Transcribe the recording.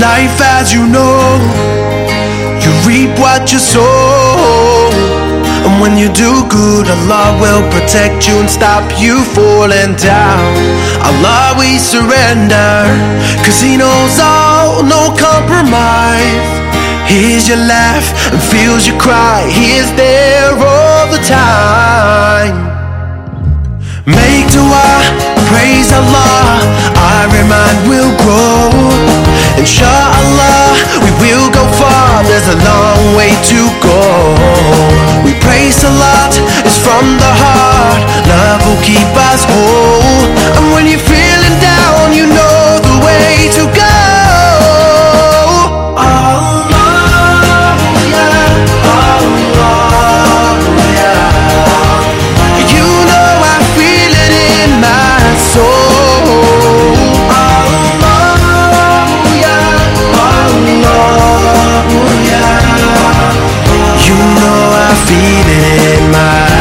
life as you know. You reap what you sow. And when you do good, Allah will protect you and stop you falling down. Allah, we surrender, cause He knows all, no compromise. Hears your laugh and feels your cry. He is there all the time. Make dua, praise Allah. Inshallah, we will go far. There's a long way to go. We pray salat, it's from the heart. It in my